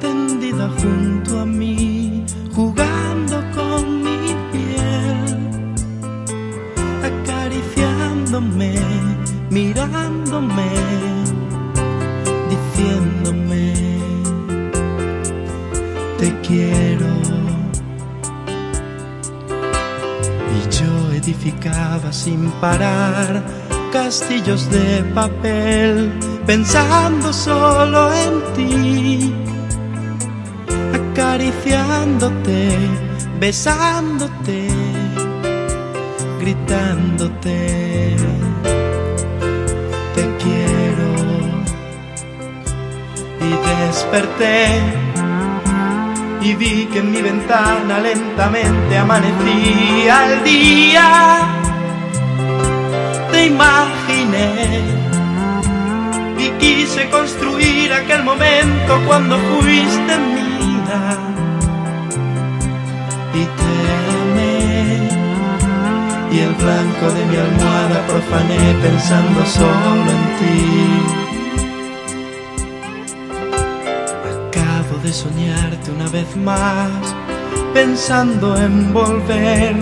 tendida junto a mí, jugando con mi piel, acariciándome, mirándome, diciéndome, te quiero. Y yo edificaba sin parar castillos de papel, pensando solo en ti, acariciándote, besándote, gritándote, te quiero. Y desperté y vi que en mi ventana lentamente amanecía el día te imaginé y quise construir aquel momento cuando fuiste mía y te amé y el blanco de mi almohada profané pensando solo en ti. Acabo de soñarte una vez más pensando en volver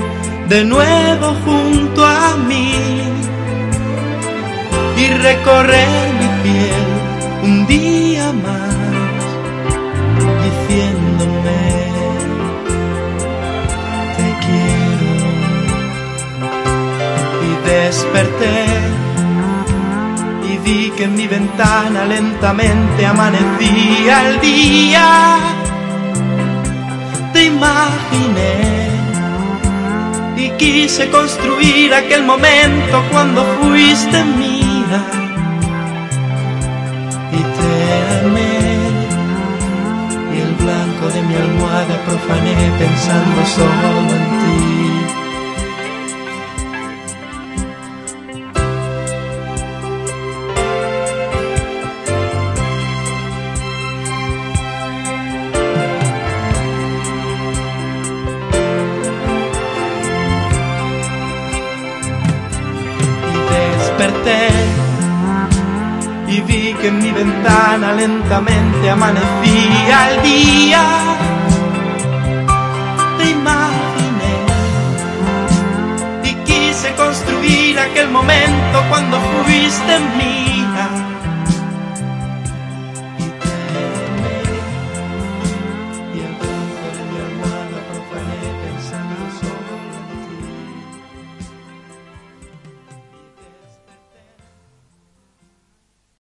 de nuevo junto a mí y recorrer mi piel un día más, diciéndome te quiero. Y desperté y vi que en mi ventana lentamente amanecía el día. Te imaginé y quise construir aquel momento cuando fuiste mía y te amé y el blanco de mi almohada profané pensando solo en ti. Desperté vi que en mi ventana lentamente amanecía el día. Te imaginé y quise construir aquel momento cuando fuiste mía